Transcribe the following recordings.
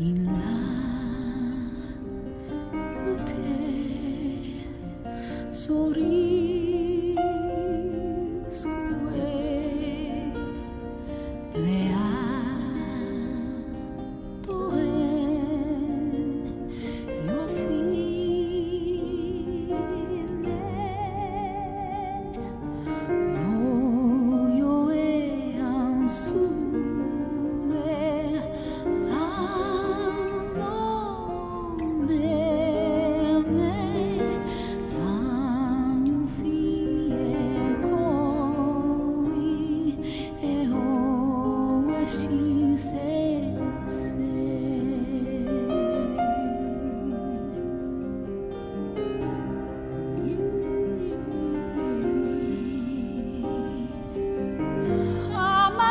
in the o te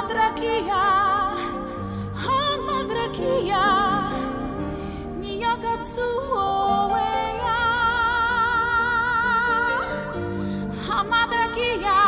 kia, oh madre kia, mia katsuoea, oh madre kia.